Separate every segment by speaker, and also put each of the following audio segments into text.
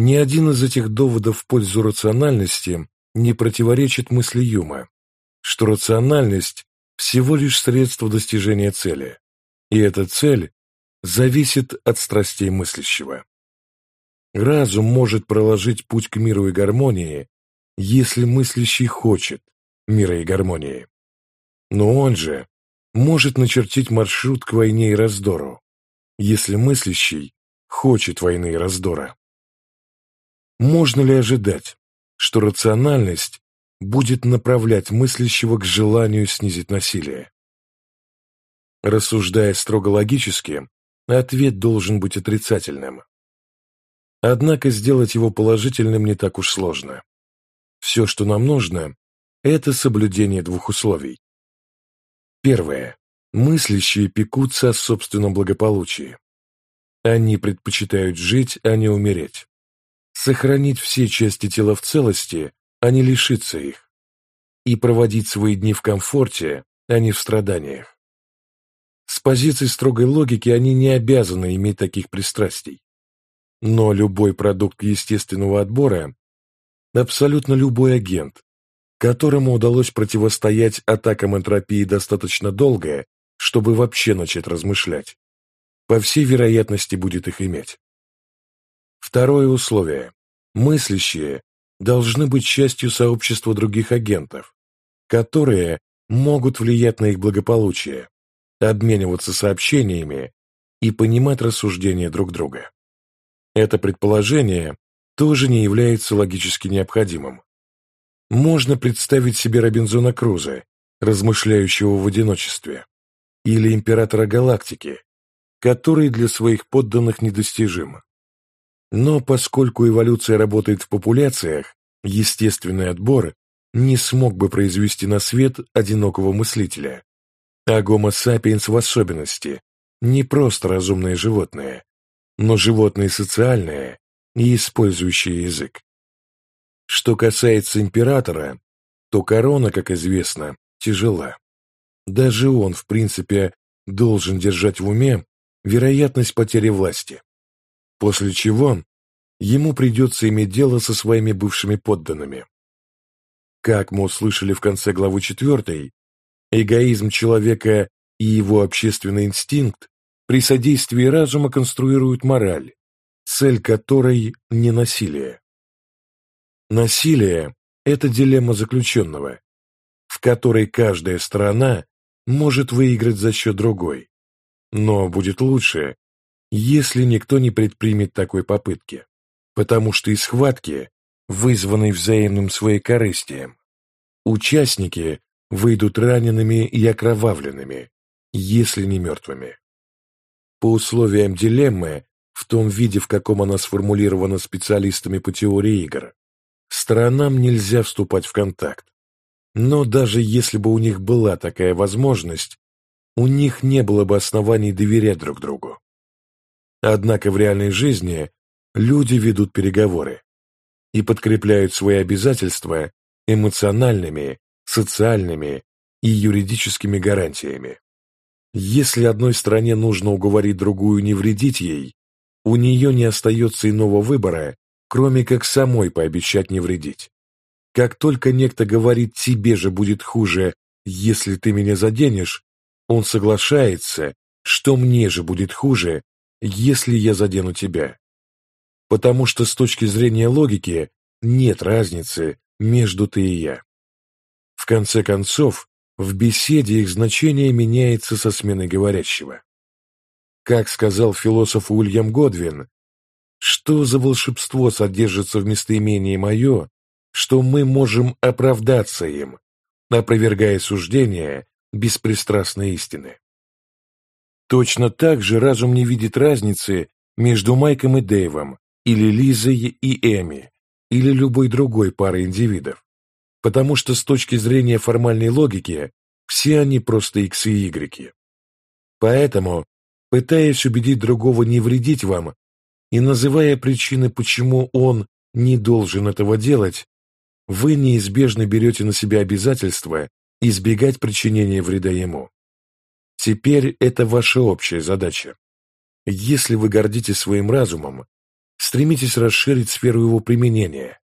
Speaker 1: Ни один из этих доводов в пользу рациональности не противоречит мысли Юма, что рациональность – всего лишь средство достижения цели, и эта цель зависит от страстей мыслящего. Разум может проложить путь к миру и гармонии, если мыслящий хочет мира и гармонии. Но он же может начертить маршрут к войне и раздору, если мыслящий хочет войны и раздора. Можно ли ожидать, что рациональность будет направлять мыслящего к желанию снизить насилие? Рассуждая строго логически, ответ должен быть отрицательным. Однако сделать его положительным не так уж сложно. Все, что нам нужно, это соблюдение двух условий. Первое. Мыслящие пекутся о собственном благополучии. Они предпочитают жить, а не умереть. Сохранить все части тела в целости, а не лишиться их. И проводить свои дни в комфорте, а не в страданиях. С позиции строгой логики они не обязаны иметь таких пристрастий. Но любой продукт естественного отбора, абсолютно любой агент, которому удалось противостоять атакам энтропии достаточно долго, чтобы вообще начать размышлять, по всей вероятности будет их иметь. Второе условие. Мыслящие должны быть частью сообщества других агентов, которые могут влиять на их благополучие, обмениваться сообщениями и понимать рассуждения друг друга. Это предположение тоже не является логически необходимым. Можно представить себе Робинзона Круза, размышляющего в одиночестве, или императора галактики, который для своих подданных недостижим. Но поскольку эволюция работает в популяциях, естественный отбор не смог бы произвести на свет одинокого мыслителя, а гомо сапиенс в особенности не просто разумное животное, но животное социальное и использующее язык. Что касается императора, то корона, как известно, тяжела. Даже он, в принципе, должен держать в уме вероятность потери власти, после чего ему придется иметь дело со своими бывшими подданными. Как мы услышали в конце главы 4, эгоизм человека и его общественный инстинкт при содействии разума конструируют мораль, цель которой – не насилие. Насилие – это дилемма заключенного, в которой каждая сторона может выиграть за счет другой. Но будет лучше, если никто не предпримет такой попытки, потому что из схватки, вызванной взаимным своекорыстием, участники выйдут ранеными и окровавленными, если не мертвыми. По условиям дилеммы, в том виде, в каком она сформулирована специалистами по теории игр, сторонам нельзя вступать в контакт. Но даже если бы у них была такая возможность, у них не было бы оснований доверять друг другу. Однако в реальной жизни люди ведут переговоры и подкрепляют свои обязательства эмоциональными, социальными и юридическими гарантиями. Если одной стране нужно уговорить другую не вредить ей, у нее не остается иного выбора, кроме как самой пообещать не вредить. Как только некто говорит «тебе же будет хуже, если ты меня заденешь», он соглашается, что мне же будет хуже, если я задену тебя. Потому что с точки зрения логики нет разницы между ты и я. В конце концов, в беседе их значение меняется со сменой говорящего. Как сказал философ Уильям Годвин, что за волшебство содержится в местоимении «мое», что мы можем оправдаться им, опровергая суждения беспристрастной истины. Точно так же разум не видит разницы между Майком и Дэйвом, или Лизой и Эми, или любой другой парой индивидов, потому что с точки зрения формальной логики все они просто X и Y. Поэтому, пытаясь убедить другого не вредить вам и называя причины, почему он не должен этого делать, вы неизбежно берете на себя обязательство избегать причинения вреда ему. Теперь это ваша общая задача. Если вы гордитесь своим разумом, стремитесь расширить сферу его применения.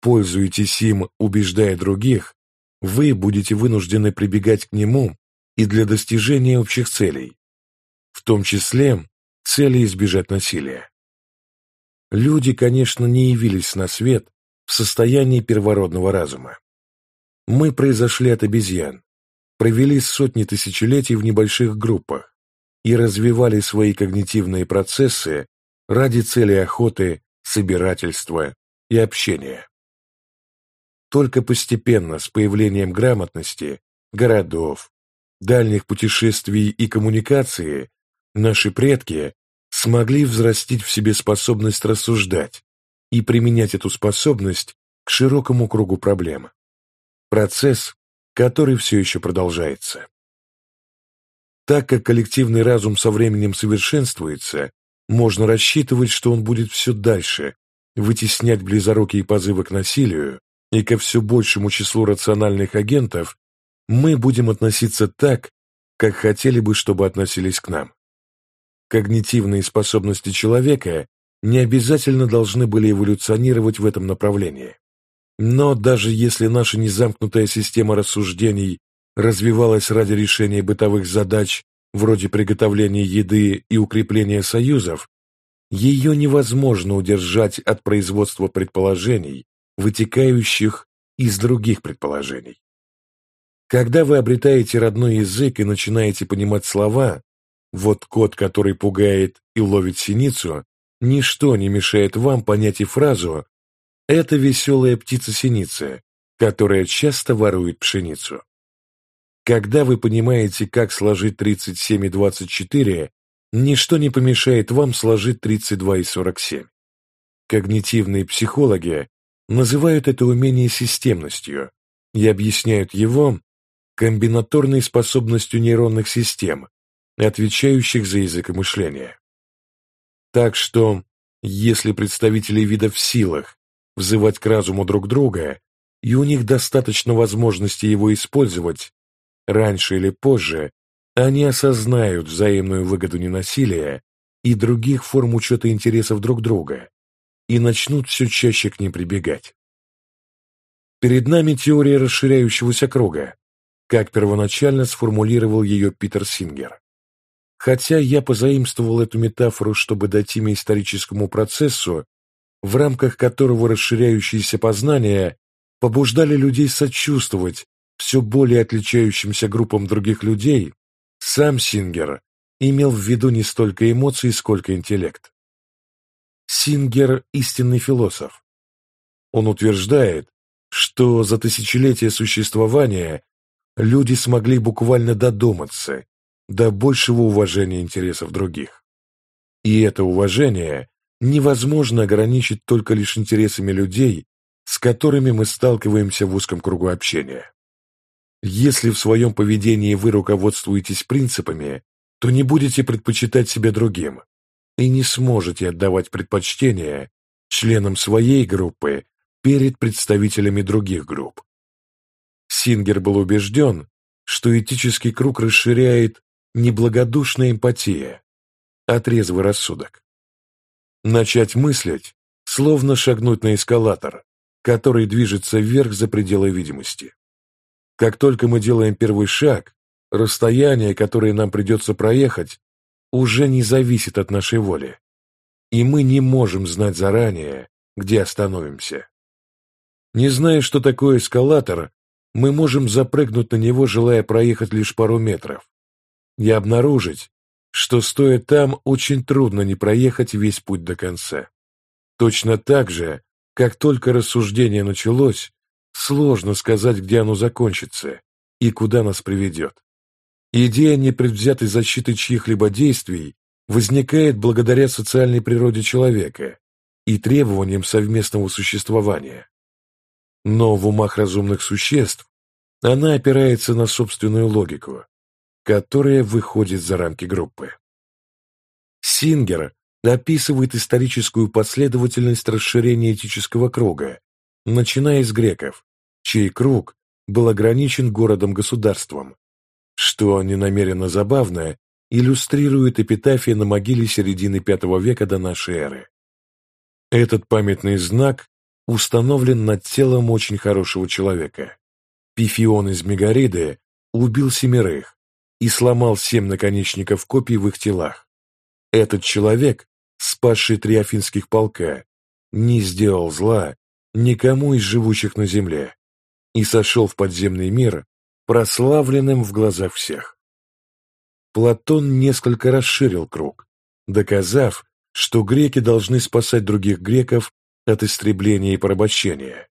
Speaker 1: Пользуйтесь им, убеждая других, вы будете вынуждены прибегать к нему и для достижения общих целей, в том числе цели избежать насилия. Люди, конечно, не явились на свет в состоянии первородного разума. Мы произошли от обезьян, провели сотни тысячелетий в небольших группах и развивали свои когнитивные процессы ради цели охоты, собирательства и общения. Только постепенно, с появлением грамотности, городов, дальних путешествий и коммуникации, наши предки смогли взрастить в себе способность рассуждать и применять эту способность к широкому кругу проблем. Процесс, который все еще продолжается. Так как коллективный разум со временем совершенствуется, можно рассчитывать, что он будет все дальше вытеснять близорукие позывы к насилию, и ко все большему числу рациональных агентов мы будем относиться так, как хотели бы, чтобы относились к нам. Когнитивные способности человека не обязательно должны были эволюционировать в этом направлении. Но даже если наша незамкнутая система рассуждений развивалась ради решения бытовых задач вроде приготовления еды и укрепления союзов, ее невозможно удержать от производства предположений, вытекающих из других предположений. Когда вы обретаете родной язык и начинаете понимать слова, вот кот, который пугает и ловит синицу, ничто не мешает вам понять и фразу «это веселая птица-синица, которая часто ворует пшеницу». Когда вы понимаете, как сложить 37 и 24, ничто не помешает вам сложить 32 и 47. Когнитивные психологи называют это умение системностью и объясняют его комбинаторной способностью нейронных систем, отвечающих за языкомышление. Так что, если представители вида в силах взывать к разуму друг друга, и у них достаточно возможности его использовать, раньше или позже они осознают взаимную выгоду ненасилия и других форм учета интересов друг друга и начнут все чаще к ним прибегать. Перед нами теория расширяющегося круга, как первоначально сформулировал ее Питер Сингер. Хотя я позаимствовал эту метафору, чтобы дать имя историческому процессу, в рамках которого расширяющиеся познания побуждали людей сочувствовать все более отличающимся группам других людей, сам Сингер имел в виду не столько эмоции, сколько интеллект. Сингер – истинный философ. Он утверждает, что за тысячелетия существования люди смогли буквально додуматься до большего уважения интересов других. И это уважение невозможно ограничить только лишь интересами людей, с которыми мы сталкиваемся в узком кругу общения. Если в своем поведении вы руководствуетесь принципами, то не будете предпочитать себя другим и не сможете отдавать предпочтение членам своей группы перед представителями других групп. Сингер был убежден, что этический круг расширяет неблагодушная эмпатия, а трезвый рассудок. Начать мыслить, словно шагнуть на эскалатор, который движется вверх за пределы видимости. Как только мы делаем первый шаг, расстояние, которое нам придется проехать, уже не зависит от нашей воли, и мы не можем знать заранее, где остановимся. Не зная, что такое эскалатор, мы можем запрыгнуть на него, желая проехать лишь пару метров, и обнаружить, что стоя там, очень трудно не проехать весь путь до конца. Точно так же, как только рассуждение началось, сложно сказать, где оно закончится и куда нас приведет. Идея непредвзятой защиты чьих-либо действий возникает благодаря социальной природе человека и требованиям совместного существования. Но в умах разумных существ она опирается на собственную логику, которая выходит за рамки группы. Сингер описывает историческую последовательность расширения этического круга, начиная с греков, чей круг был ограничен городом-государством, что ненамеренно забавно иллюстрирует эпитафия на могиле середины V века до нашей эры. Этот памятный знак установлен над телом очень хорошего человека. Пифион из Мегариды убил семерых и сломал семь наконечников копий в их телах. Этот человек, спасший три афинских полка, не сделал зла никому из живущих на земле и сошел в подземный мир прославленным в глазах всех. Платон несколько расширил круг, доказав, что греки должны спасать других греков от истребления и порабощения,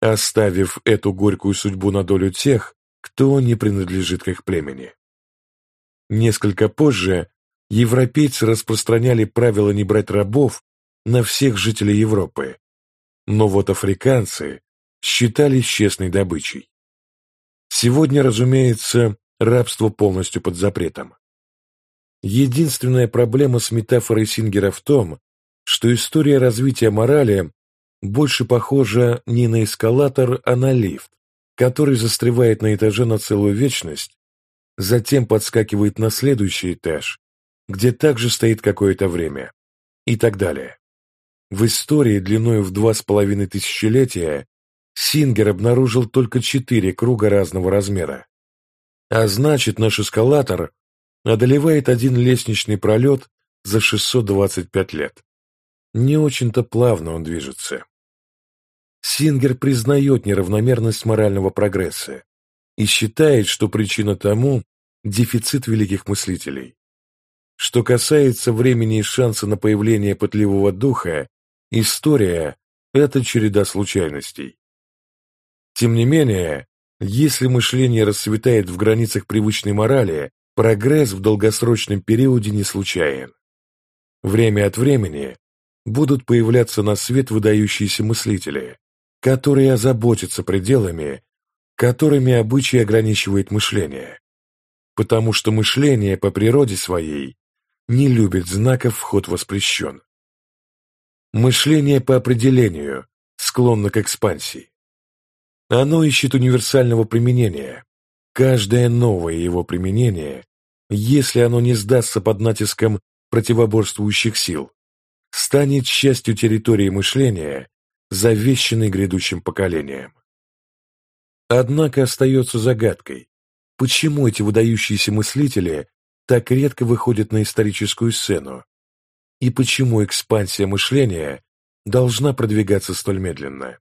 Speaker 1: оставив эту горькую судьбу на долю тех, кто не принадлежит к их племени. Несколько позже европейцы распространяли правило не брать рабов на всех жителей Европы, но вот африканцы считались честной добычей. Сегодня, разумеется, рабство полностью под запретом. Единственная проблема с метафорой Сингера в том, что история развития морали больше похожа не на эскалатор, а на лифт, который застревает на этаже на целую вечность, затем подскакивает на следующий этаж, где также стоит какое-то время, и так далее. В истории длиною в два с половиной тысячелетия Сингер обнаружил только четыре круга разного размера. А значит, наш эскалатор одолевает один лестничный пролет за 625 лет. Не очень-то плавно он движется. Сингер признает неравномерность морального прогресса и считает, что причина тому – дефицит великих мыслителей. Что касается времени и шанса на появление пытливого духа, история – это череда случайностей. Тем не менее, если мышление расцветает в границах привычной морали, прогресс в долгосрочном периоде не случайен. Время от времени будут появляться на свет выдающиеся мыслители, которые озаботятся пределами, которыми обычай ограничивает мышление, потому что мышление по природе своей не любит знаков «вход воспрещен». Мышление по определению склонно к экспансии. Оно ищет универсального применения. Каждое новое его применение, если оно не сдастся под натиском противоборствующих сил, станет частью территории мышления, завещанной грядущим поколением. Однако остается загадкой, почему эти выдающиеся мыслители так редко выходят на историческую сцену, и почему экспансия мышления должна продвигаться столь медленно.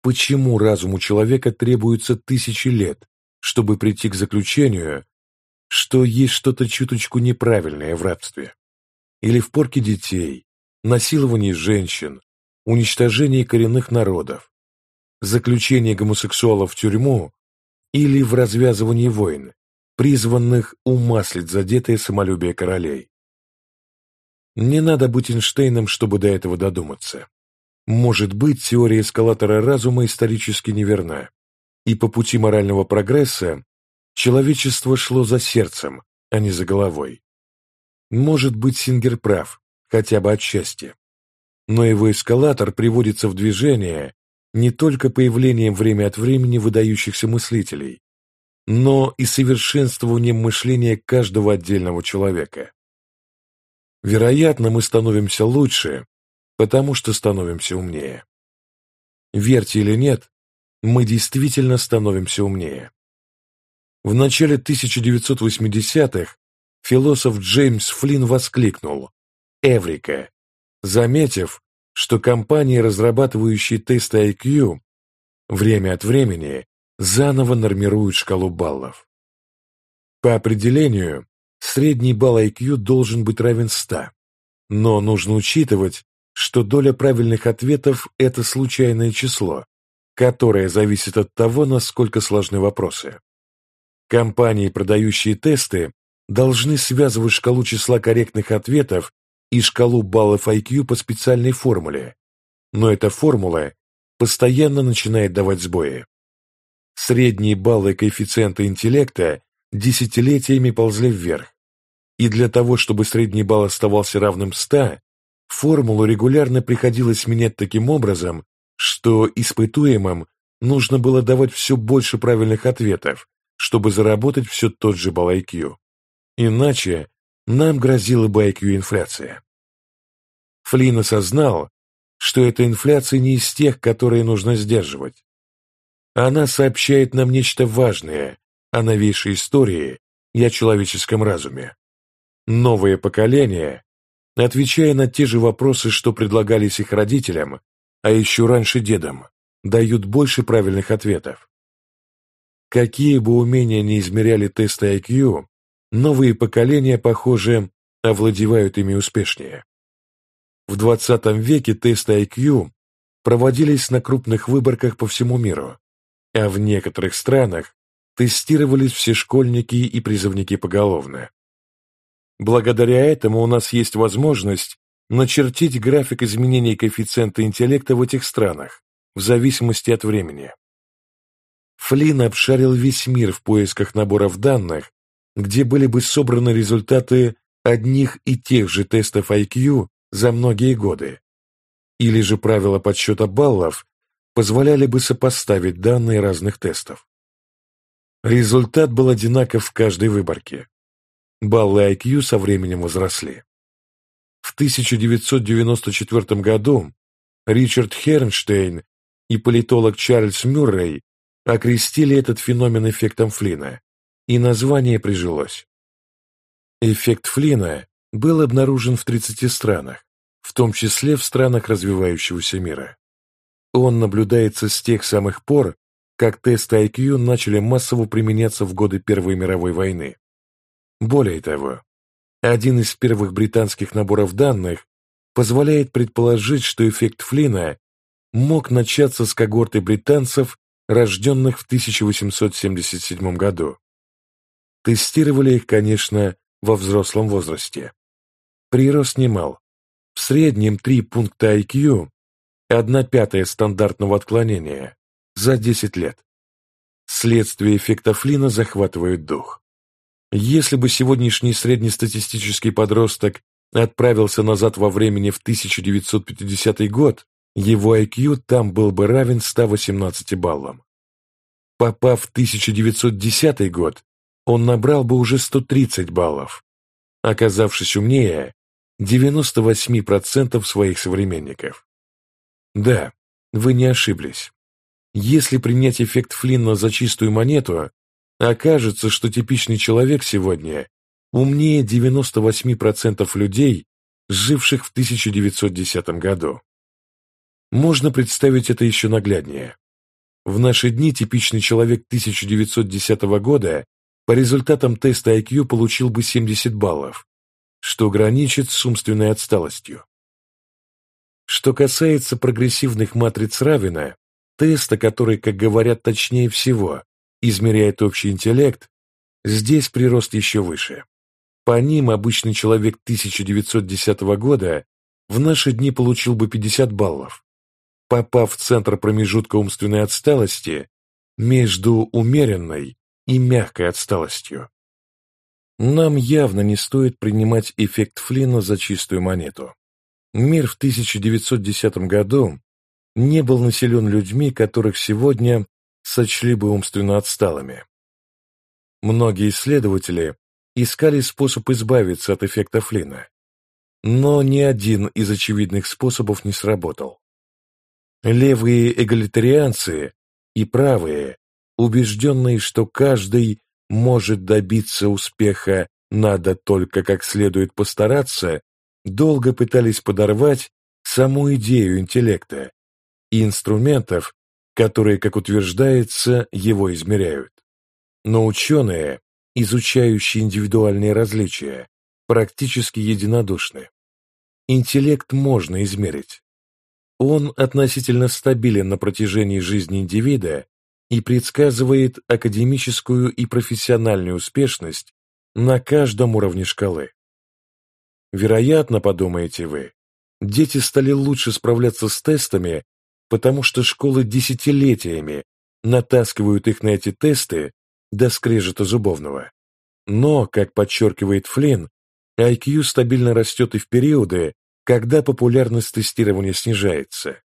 Speaker 1: Почему разуму человека требуется тысячи лет, чтобы прийти к заключению, что есть что-то чуточку неправильное в рабстве? Или в порке детей, насиловании женщин, уничтожении коренных народов, заключении гомосексуалов в тюрьму или в развязывании войн, призванных умаслить задетое самолюбие королей. Не надо быть Эйнштейном, чтобы до этого додуматься. Может быть, теория эскалатора разума исторически неверна, и по пути морального прогресса человечество шло за сердцем, а не за головой. Может быть, Сингер прав, хотя бы отчасти. Но его эскалатор приводится в движение не только появлением время от времени выдающихся мыслителей, но и совершенствованием мышления каждого отдельного человека. Вероятно, мы становимся лучше, потому что становимся умнее. Верьте или нет, мы действительно становимся умнее. В начале 1980-х философ Джеймс Флинн воскликнул «Эврика», заметив, что компании, разрабатывающие тесты IQ, время от времени заново нормируют шкалу баллов. По определению, средний балл IQ должен быть равен 100, но нужно учитывать, что доля правильных ответов – это случайное число, которое зависит от того, насколько сложны вопросы. Компании, продающие тесты, должны связывать шкалу числа корректных ответов и шкалу баллов IQ по специальной формуле, но эта формула постоянно начинает давать сбои. Средние баллы коэффициента интеллекта десятилетиями ползли вверх, и для того, чтобы средний балл оставался равным 100, Формулу регулярно приходилось менять таким образом, что испытуемым нужно было давать все больше правильных ответов, чтобы заработать все тот же балл IQ. Иначе нам грозила бы IQ-инфляция. Флинн осознал, что эта инфляция не из тех, которые нужно сдерживать. Она сообщает нам нечто важное о новейшей истории и о человеческом разуме. Новое поколение, отвечая на те же вопросы, что предлагались их родителям, а еще раньше дедам, дают больше правильных ответов. Какие бы умения ни измеряли тесты IQ, новые поколения, похоже, овладевают ими успешнее. В 20 веке тесты IQ проводились на крупных выборках по всему миру, а в некоторых странах тестировались все школьники и призывники поголовно. Благодаря этому у нас есть возможность начертить график изменений коэффициента интеллекта в этих странах, в зависимости от времени. Флинн обшарил весь мир в поисках наборов данных, где были бы собраны результаты одних и тех же тестов IQ за многие годы. Или же правила подсчета баллов позволяли бы сопоставить данные разных тестов. Результат был одинаков в каждой выборке. Баллы IQ со временем возросли. В 1994 году Ричард Хернштейн и политолог Чарльз Мюррей окрестили этот феномен эффектом Флина, и название прижилось. Эффект Флина был обнаружен в 30 странах, в том числе в странах развивающегося мира. Он наблюдается с тех самых пор, как тесты IQ начали массово применяться в годы Первой мировой войны. Более того, один из первых британских наборов данных позволяет предположить, что эффект Флина мог начаться с когорты британцев, рожденных в 1877 году. Тестировали их, конечно, во взрослом возрасте. Прирост немал. В среднем 3 пункта IQ, одна пятая стандартного отклонения, за 10 лет. Следствие эффекта Флина захватывает дух. Если бы сегодняшний среднестатистический подросток отправился назад во времени в 1950 год, его IQ там был бы равен 118 баллам. Попав в 1910 год, он набрал бы уже 130 баллов, оказавшись умнее 98% своих современников. Да, вы не ошиблись. Если принять эффект Флинна за чистую монету, окажется, что типичный человек сегодня умнее 98% людей, живших в 1910 году. Можно представить это еще нагляднее. В наши дни типичный человек 1910 года по результатам теста IQ получил бы 70 баллов, что граничит с умственной отсталостью. Что касается прогрессивных матриц Равина, теста, который, как говорят точнее всего, измеряет общий интеллект, здесь прирост еще выше. По ним обычный человек 1910 года в наши дни получил бы 50 баллов, попав в центр промежутка умственной отсталости между умеренной и мягкой отсталостью. Нам явно не стоит принимать эффект Флина за чистую монету. Мир в 1910 году не был населен людьми, которых сегодня сочли бы умственно отсталыми. Многие исследователи искали способ избавиться от эффекта Флина, но ни один из очевидных способов не сработал. Левые эгалитарианцы и правые, убежденные, что каждый может добиться успеха, надо только как следует постараться, долго пытались подорвать саму идею интеллекта и инструментов, которые, как утверждается, его измеряют. Но ученые, изучающие индивидуальные различия, практически единодушны. Интеллект можно измерить. Он относительно стабилен на протяжении жизни индивида и предсказывает академическую и профессиональную успешность на каждом уровне шкалы. Вероятно, подумаете вы, дети стали лучше справляться с тестами потому что школы десятилетиями натаскивают их на эти тесты до скрежета зубовного. Но, как подчеркивает Флинн, IQ стабильно растет и в периоды, когда популярность тестирования снижается.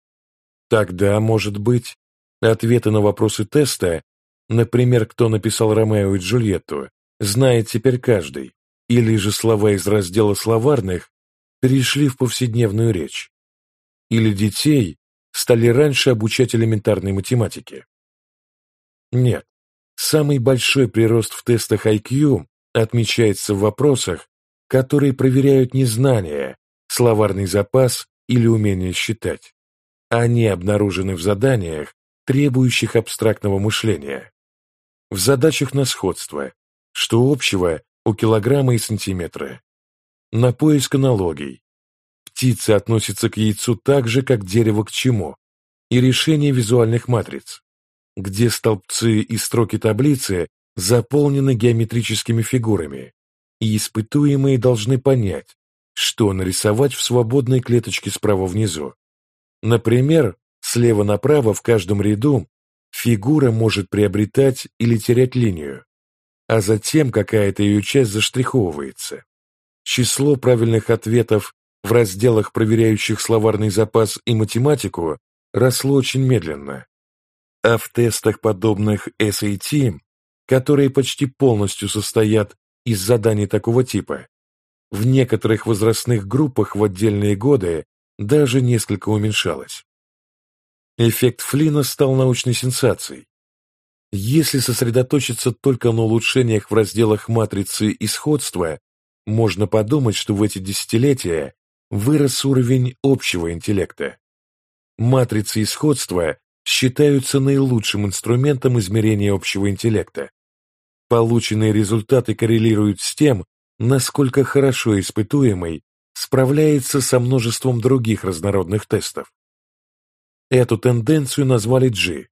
Speaker 1: Тогда, может быть, ответы на вопросы теста, например, кто написал Ромео и Джульетту, знает теперь каждый, или же слова из раздела словарных перешли в повседневную речь? Или детей стали раньше обучать элементарной математике? Нет. Самый большой прирост в тестах IQ отмечается в вопросах, которые проверяют не знания, словарный запас или умение считать. Они обнаружены в заданиях, требующих абстрактного мышления. В задачах на сходство, что общего у килограмма и сантиметра. На поиск аналогий. Птица относится к яйцу так же, как дерево к чему, и решение визуальных матриц, где столбцы и строки таблицы заполнены геометрическими фигурами, и испытуемые должны понять, что нарисовать в свободной клеточке справа внизу. Например, слева направо в каждом ряду фигура может приобретать или терять линию, а затем какая-то ее часть заштриховывается. Число правильных ответов в разделах, проверяющих словарный запас и математику, росло очень медленно. А в тестах, подобных SAT, которые почти полностью состоят из заданий такого типа, в некоторых возрастных группах в отдельные годы даже несколько уменьшалось. Эффект Флина стал научной сенсацией. Если сосредоточиться только на улучшениях в разделах матрицы и сходства, можно подумать, что в эти десятилетия вырос уровень общего интеллекта. Матрицы и сходства считаются наилучшим инструментом измерения общего интеллекта. Полученные результаты коррелируют с тем, насколько хорошо испытуемый справляется со множеством других разнородных тестов. Эту тенденцию назвали G,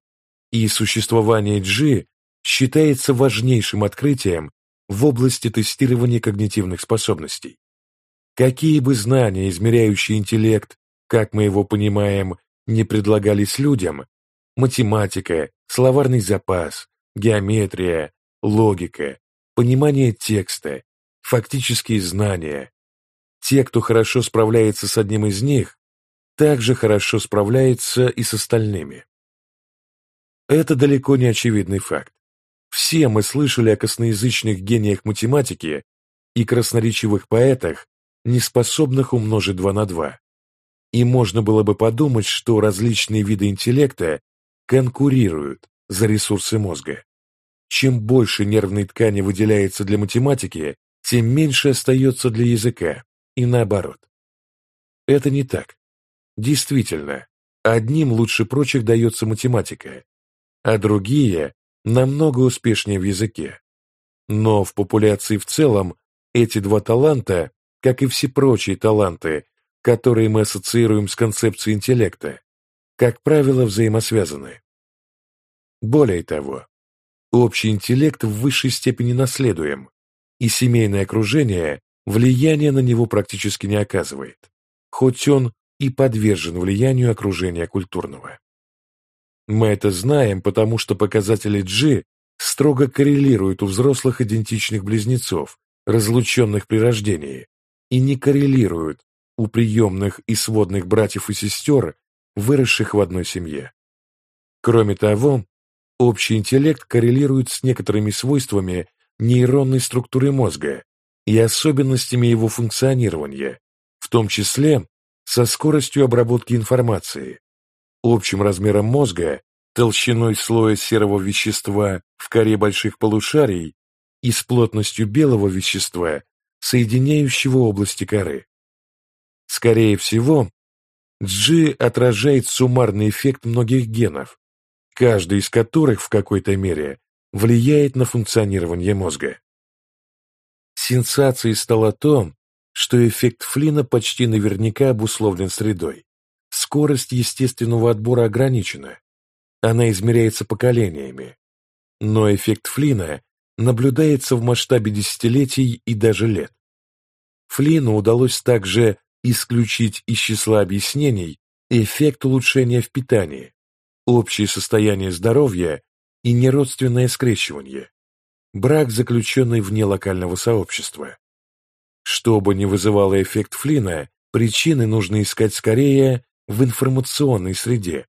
Speaker 1: и существование G считается важнейшим открытием в области тестирования когнитивных способностей. Какие бы знания, измеряющие интеллект, как мы его понимаем, не предлагались людям, математика, словарный запас, геометрия, логика, понимание текста, фактические знания. Те, кто хорошо справляется с одним из них, также хорошо справляется и с остальными. Это далеко не очевидный факт. Все мы слышали о косноязычных гениях математики и красноречивых поэтах, не способных умножить два на два. И можно было бы подумать, что различные виды интеллекта конкурируют за ресурсы мозга. Чем больше нервной ткани выделяется для математики, тем меньше остается для языка, и наоборот. Это не так. Действительно, одним лучше прочих дается математика, а другие намного успешнее в языке. Но в популяции в целом эти два таланта, как и все прочие таланты, которые мы ассоциируем с концепцией интеллекта, как правило, взаимосвязаны. Более того, общий интеллект в высшей степени наследуем, и семейное окружение влияния на него практически не оказывает, хоть он и подвержен влиянию окружения культурного. Мы это знаем, потому что показатели G строго коррелируют у взрослых идентичных близнецов, разлученных при рождении, и не коррелируют у приемных и сводных братьев и сестер, выросших в одной семье. Кроме того, общий интеллект коррелирует с некоторыми свойствами нейронной структуры мозга и особенностями его функционирования, в том числе со скоростью обработки информации, общим размером мозга, толщиной слоя серого вещества в коре больших полушарий и с плотностью белого вещества, соединяющего области коры. Скорее всего, G отражает суммарный эффект многих генов, каждый из которых в какой-то мере влияет на функционирование мозга. Сенсацией стало то, что эффект Флина почти наверняка обусловлен средой. Скорость естественного отбора ограничена. Она измеряется поколениями. Но эффект Флина наблюдается в масштабе десятилетий и даже лет. Флину удалось также исключить из числа объяснений эффект улучшения в питании, общее состояние здоровья и неродственное скрещивание, брак, заключенный вне локального сообщества. Что бы ни вызывало эффект Флина, причины нужно искать скорее в информационной среде,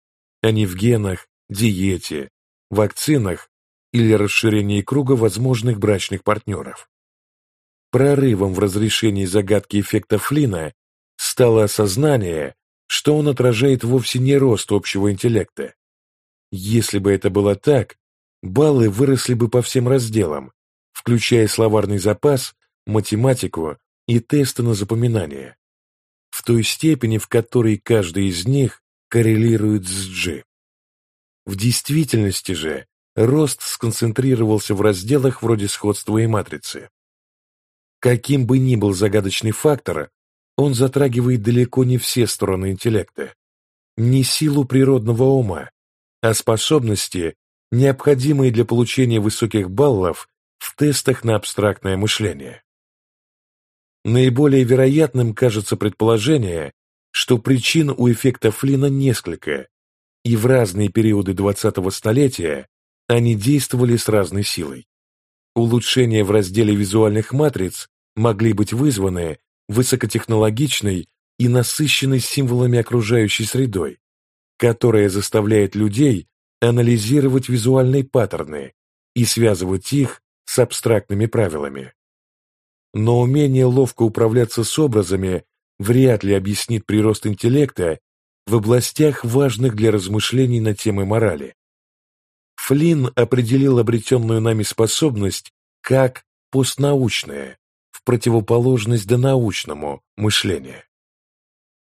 Speaker 1: а не в генах, диете, вакцинах или расширении круга возможных брачных партнеров. Прорывом в разрешении загадки эффекта Флина стало осознание, что он отражает вовсе не рост общего интеллекта. Если бы это было так, баллы выросли бы по всем разделам, включая словарный запас, математику и тесты на запоминание, в той степени, в которой каждый из них коррелирует с G. В действительности же рост сконцентрировался в разделах вроде сходства и матрицы. Каким бы ни был загадочный фактор, он затрагивает далеко не все стороны интеллекта, не силу природного ума, а способности, необходимые для получения высоких баллов в тестах на абстрактное мышление. Наиболее вероятным кажется предположение, что причин у эффекта Флина несколько, и в разные периоды 20-го столетия они действовали с разной силой. Улучшения в разделе визуальных матриц могли быть вызваны высокотехнологичной и насыщенной символами окружающей средой, которая заставляет людей анализировать визуальные паттерны и связывать их с абстрактными правилами. Но умение ловко управляться с образами вряд ли объяснит прирост интеллекта в областях, важных для размышлений на темы морали. Флинн определил обретенную нами способность как постнаучное, в противоположность донаучному мышлению.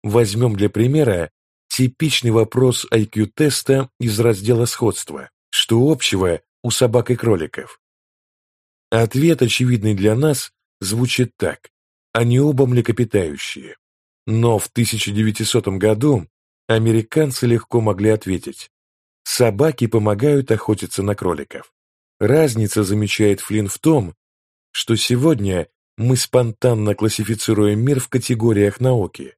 Speaker 1: Возьмем для примера типичный вопрос IQ-теста из раздела сходства, что общего у собак и кроликов. Ответ, очевидный для нас, звучит так. Они оба млекопитающие. Но в 1900 году американцы легко могли ответить. Собаки помогают охотиться на кроликов. Разница, замечает Флинн, в том, что сегодня мы спонтанно классифицируем мир в категориях науки.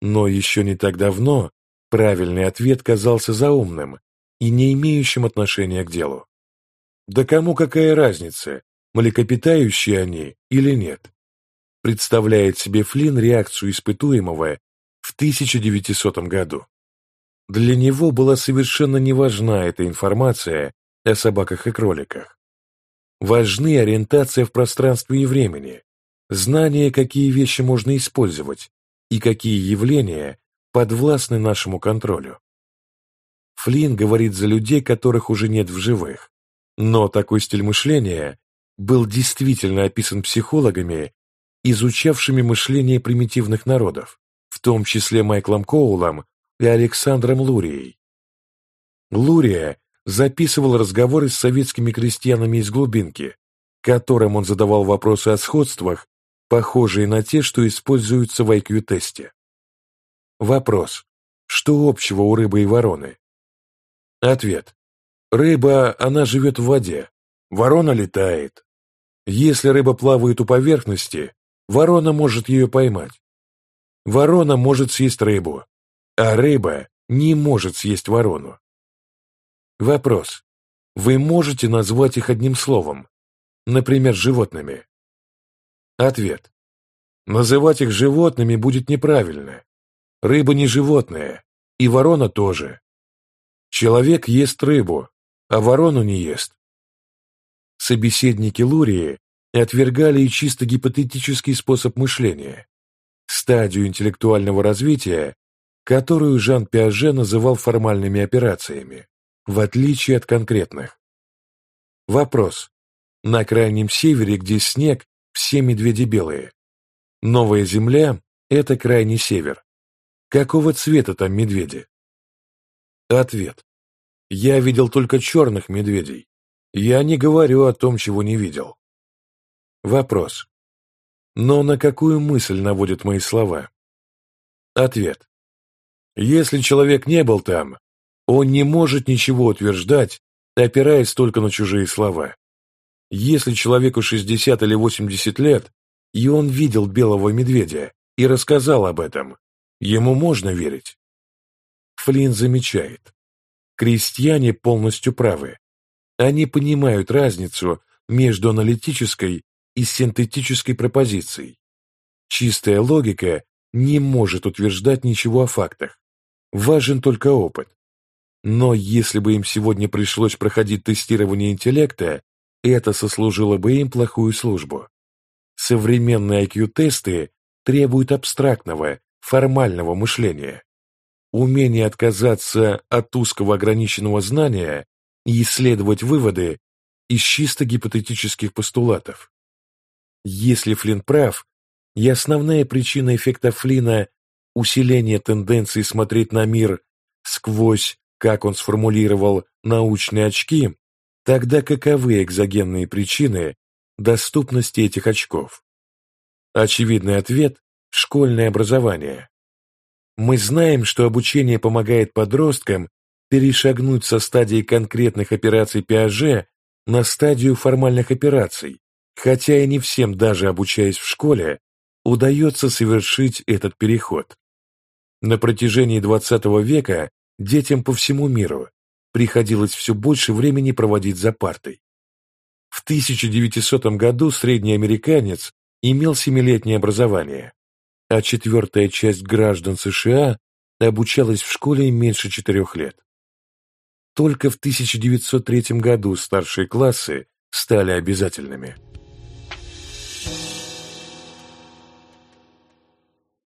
Speaker 1: Но еще не так давно правильный ответ казался заумным и не имеющим отношения к делу. Да кому какая разница, млекопитающие они или нет? Представляет себе Флинн реакцию испытуемого в 1900 году. Для него была совершенно не важна эта информация о собаках и кроликах. Важны ориентация в пространстве и времени, знание, какие вещи можно использовать и какие явления подвластны нашему контролю. Флинн говорит за людей, которых уже нет в живых, но такой стиль мышления был действительно описан психологами, изучавшими мышление примитивных народов, в том числе Майклом Коулом и Александром Лурией. Лурия записывал разговоры с советскими крестьянами из глубинки, которым он задавал вопросы о сходствах похожие на те, что используются в IQ-тесте. Вопрос. Что общего у рыбы и вороны? Ответ. Рыба, она живет в воде. Ворона летает. Если рыба плавает у поверхности, ворона может ее поймать. Ворона может съесть рыбу, а рыба не может съесть ворону. Вопрос. Вы можете назвать их одним словом, например, животными? Ответ. Называть их животными будет неправильно. Рыба не животное, и ворона тоже. Человек ест рыбу, а ворону не ест. Собеседники Лурии отвергали и чисто гипотетический способ мышления, стадию интеллектуального развития, которую Жан Пиаже называл формальными операциями, в отличие от конкретных. Вопрос. На крайнем севере, где снег все медведи белые. Новая земля – это крайний север. Какого цвета там медведи? Ответ. Я видел только черных медведей. Я не говорю о том, чего не видел. Вопрос. Но на какую мысль наводят мои слова? Ответ. Если человек не был там, он не может ничего утверждать, опираясь только на чужие слова. Если человеку 60 или 80 лет, и он видел белого медведя и рассказал об этом, ему можно верить. Флинн замечает. Крестьяне полностью правы. Они понимают разницу между аналитической и синтетической пропозицией. Чистая логика не может утверждать ничего о фактах. Важен только опыт. Но если бы им сегодня пришлось проходить тестирование интеллекта, это сослужило бы им плохую службу. Современные IQ-тесты требуют абстрактного, формального мышления, умение отказаться от узкого ограниченного знания и исследовать выводы из чисто гипотетических постулатов. Если Флинн прав, и основная причина эффекта Флина – усиление тенденции смотреть на мир сквозь, как он сформулировал, научные очки, тогда каковы экзогенные причины доступности этих очков? Очевидный ответ – школьное образование. Мы знаем, что обучение помогает подросткам перешагнуть со стадии конкретных операций Пиаже на стадию формальных операций, хотя и не всем, даже обучаясь в школе, удается совершить этот переход. На протяжении XX века детям по всему миру приходилось все больше времени проводить за партой. В 1900 году средний американец имел семилетнее образование, а четвертая часть граждан США обучалась в школе меньше четырех лет. Только в 1903 году старшие классы стали обязательными.